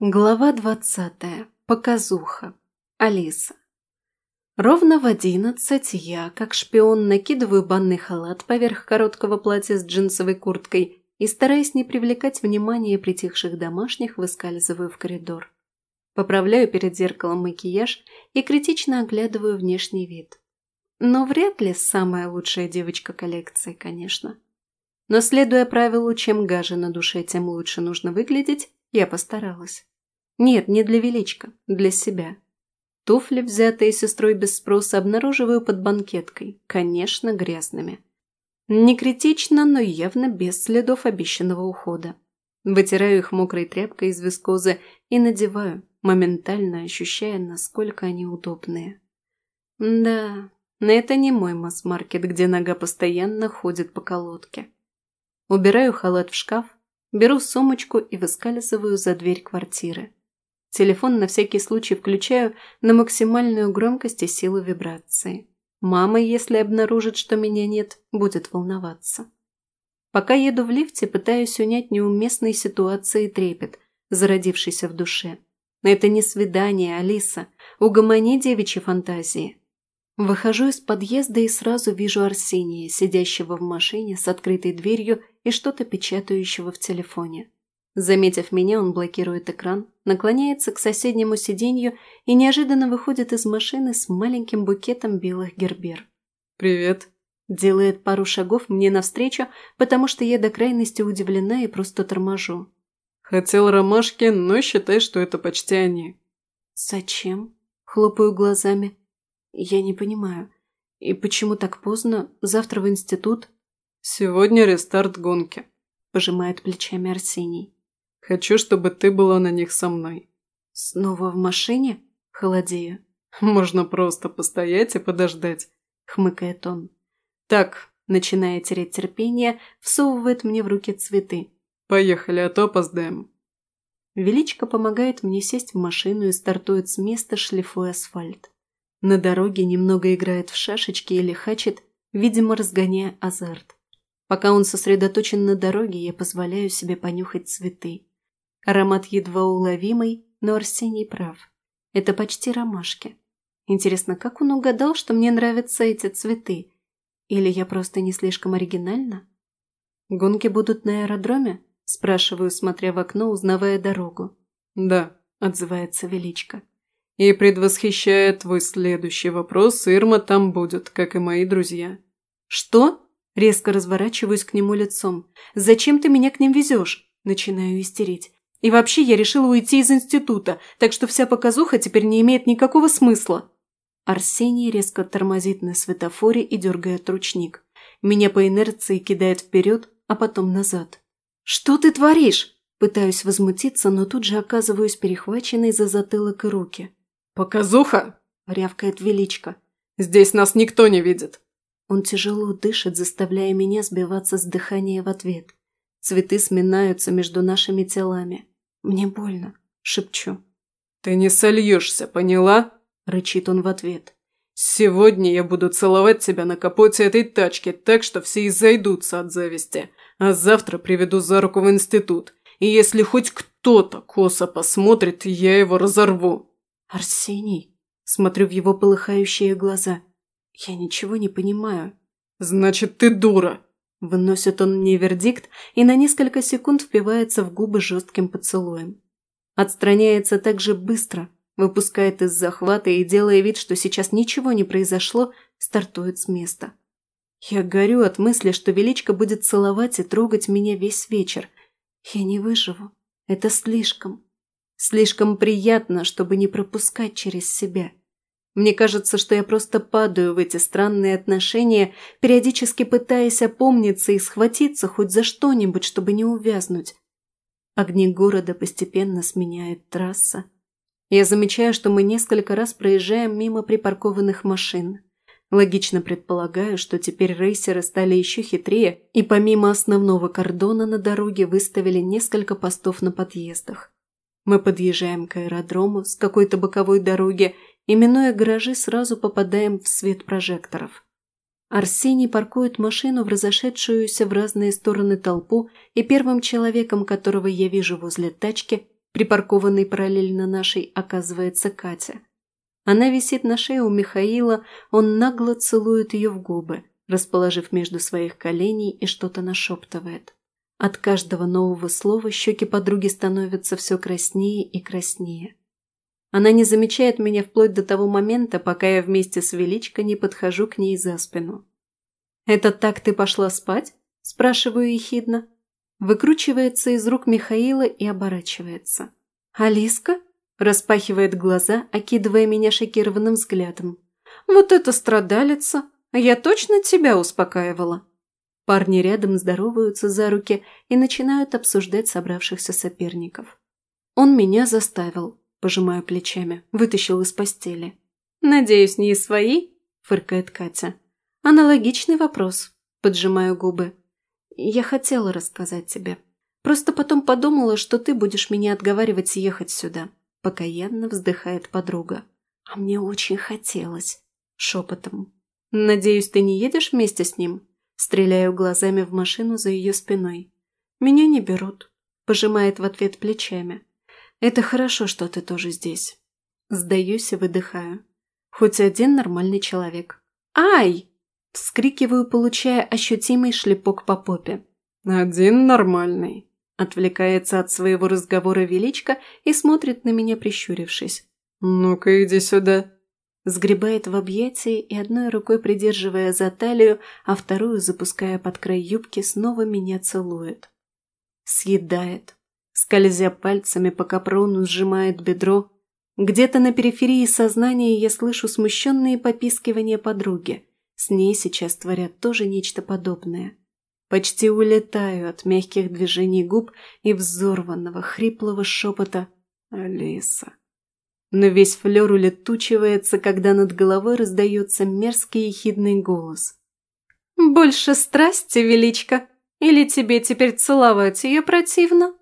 Глава двадцатая. Показуха. Алиса. Ровно в одиннадцать я, как шпион, накидываю банный халат поверх короткого платья с джинсовой курткой и, стараясь не привлекать внимания притихших домашних, выскальзываю в коридор. Поправляю перед зеркалом макияж и критично оглядываю внешний вид. Но вряд ли самая лучшая девочка коллекции, конечно. Но следуя правилу, чем гаже на душе, тем лучше нужно выглядеть, я постаралась. Нет, не для величка, для себя. Туфли, взятые сестрой без спроса, обнаруживаю под банкеткой, конечно, грязными. Не критично, но явно без следов обещанного ухода. Вытираю их мокрой тряпкой из вискозы и надеваю, моментально ощущая, насколько они удобные. Да, это не мой масс-маркет, где нога постоянно ходит по колодке. Убираю халат в шкаф, беру сумочку и выскальзываю за дверь квартиры. Телефон на всякий случай включаю на максимальную громкость и силу вибрации. Мама, если обнаружит, что меня нет, будет волноваться. Пока еду в лифте, пытаюсь унять неуместные ситуации трепет, зародившийся в душе. Это не свидание, Алиса. Угомони девичьи фантазии. Выхожу из подъезда и сразу вижу Арсения, сидящего в машине с открытой дверью и что-то печатающего в телефоне. Заметив меня, он блокирует экран, наклоняется к соседнему сиденью и неожиданно выходит из машины с маленьким букетом белых гербер. «Привет», Делает пару шагов мне навстречу, потому что я до крайности удивлена и просто торможу. «Хотел ромашки, но считай, что это почти они». «Зачем?» – хлопаю глазами. «Я не понимаю. И почему так поздно? Завтра в институт?» «Сегодня рестарт гонки», – пожимает плечами Арсений. Хочу, чтобы ты была на них со мной». «Снова в машине?» – холодею. «Можно просто постоять и подождать», – хмыкает он. «Так», – начиная тереть терпение, всовывает мне в руки цветы. «Поехали, а то опоздаем». Величко помогает мне сесть в машину и стартует с места, шлифуя асфальт. На дороге немного играет в шашечки или хачет, видимо, разгоняя азарт. Пока он сосредоточен на дороге, я позволяю себе понюхать цветы. Аромат едва уловимый, но Арсений прав. Это почти ромашки. Интересно, как он угадал, что мне нравятся эти цветы? Или я просто не слишком оригинальна? Гонки будут на аэродроме? Спрашиваю, смотря в окно, узнавая дорогу. Да, отзывается Величко. И предвосхищая твой следующий вопрос, Ирма там будет, как и мои друзья. Что? Резко разворачиваюсь к нему лицом. Зачем ты меня к ним везешь? Начинаю истерить. И вообще я решила уйти из института, так что вся показуха теперь не имеет никакого смысла. Арсений резко тормозит на светофоре и дергает ручник. Меня по инерции кидает вперед, а потом назад. «Что ты творишь?» Пытаюсь возмутиться, но тут же оказываюсь перехваченной за затылок и руки. «Показуха!» – рявкает Величко. «Здесь нас никто не видит!» Он тяжело дышит, заставляя меня сбиваться с дыхания в ответ. Цветы сминаются между нашими телами. Мне больно, шепчу. «Ты не сольешься, поняла?» – рычит он в ответ. «Сегодня я буду целовать тебя на капоте этой тачки, так что все и зайдутся от зависти, а завтра приведу за руку в институт, и если хоть кто-то косо посмотрит, я его разорву». «Арсений?» – смотрю в его полыхающие глаза. «Я ничего не понимаю». «Значит, ты дура!» Выносит он мне вердикт и на несколько секунд впивается в губы жестким поцелуем. Отстраняется так же быстро, выпускает из захвата и, делая вид, что сейчас ничего не произошло, стартует с места. Я горю от мысли, что Величко будет целовать и трогать меня весь вечер. Я не выживу. Это слишком. Слишком приятно, чтобы не пропускать через себя. Мне кажется, что я просто падаю в эти странные отношения, периодически пытаясь опомниться и схватиться хоть за что-нибудь, чтобы не увязнуть. Огни города постепенно сменяет трасса. Я замечаю, что мы несколько раз проезжаем мимо припаркованных машин. Логично предполагаю, что теперь рейсеры стали еще хитрее и помимо основного кордона на дороге выставили несколько постов на подъездах. Мы подъезжаем к аэродрому с какой-то боковой дороги и, минуя гаражи, сразу попадаем в свет прожекторов. Арсений паркует машину в разошедшуюся в разные стороны толпу, и первым человеком, которого я вижу возле тачки, Припаркованной параллельно нашей оказывается Катя. Она висит на шее у Михаила, он нагло целует ее в губы, расположив между своих коленей и что-то нашептывает. От каждого нового слова щеки подруги становятся все краснее и краснее. Она не замечает меня вплоть до того момента, пока я вместе с Величко не подхожу к ней за спину. «Это так ты пошла спать?» – спрашиваю ехидно. Выкручивается из рук Михаила и оборачивается. «Алиска?» – распахивает глаза, окидывая меня шокированным взглядом. «Вот это страдалица! Я точно тебя успокаивала!» Парни рядом здороваются за руки и начинают обсуждать собравшихся соперников. Он меня заставил, пожимаю плечами, вытащил из постели. «Надеюсь, не из своей?» – фыркает Катя. «Аналогичный вопрос», – поджимаю губы. «Я хотела рассказать тебе. Просто потом подумала, что ты будешь меня отговаривать ехать сюда», – покаянно вздыхает подруга. «А мне очень хотелось», – шепотом. «Надеюсь, ты не едешь вместе с ним?» Стреляю глазами в машину за ее спиной. «Меня не берут», – пожимает в ответ плечами. «Это хорошо, что ты тоже здесь». Сдаюсь и выдыхаю. Хоть один нормальный человек. «Ай!» – вскрикиваю, получая ощутимый шлепок по попе. «Один нормальный», – отвлекается от своего разговора Величко и смотрит на меня, прищурившись. «Ну-ка, иди сюда», сгребает в объятии и одной рукой придерживая за талию, а вторую запуская под край юбки, снова меня целует. Съедает. Скользя пальцами по капрону, сжимает бедро. Где-то на периферии сознания я слышу смущенные попискивания подруги. С ней сейчас творят тоже нечто подобное. Почти улетаю от мягких движений губ и взорванного, хриплого шепота «Алиса». Но весь флер улетучивается, когда над головой раздается мерзкий ехидный голос. «Больше страсти, величка, или тебе теперь целовать ее противно?»